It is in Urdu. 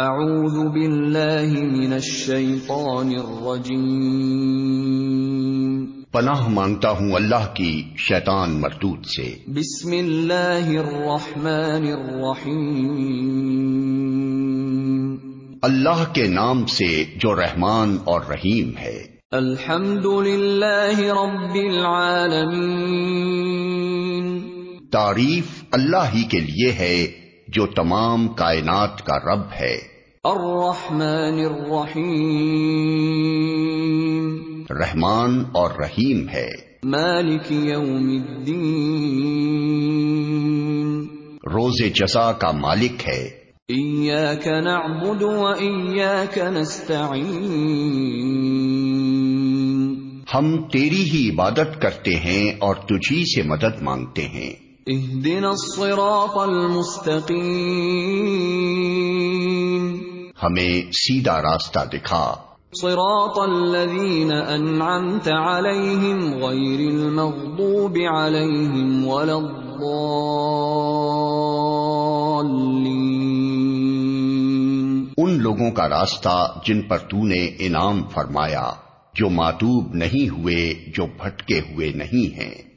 اعوذ باللہ من الشیطان الرجیم پناہ مانگتا ہوں اللہ کی شیطان مردود سے۔ بسم اللہ الرحمن الرحیم. اللہ کے نام سے جو رحمان اور رحیم ہے۔ الحمد للہ رب العالمین. تعریف اللہ ہی کے لیے ہے۔ جو تمام کائنات کا رب ہے۔ الرحمن الرحیم۔ رحمان اور رحیم ہے۔ مالک یوم الدین۔ روز جزا کا مالک ہے۔ ایاک نعبد و ایاک نستعین۔ ہم تیری ہی عبادت کرتے ہیں اور تجھی سے مدد مانگتے ہیں۔ اہدنا الصراط المستقیم ہمیں سیدھا راستہ دکھا۔ صراط الذين انعمت عليهم غير المغضوب عليهم ولا الضالين. ان لوگوں کا راستہ جن پر تو نے انعام فرمایا جو ماتوب نہیں ہوئے جو بھٹکے ہوئے نہیں ہیں۔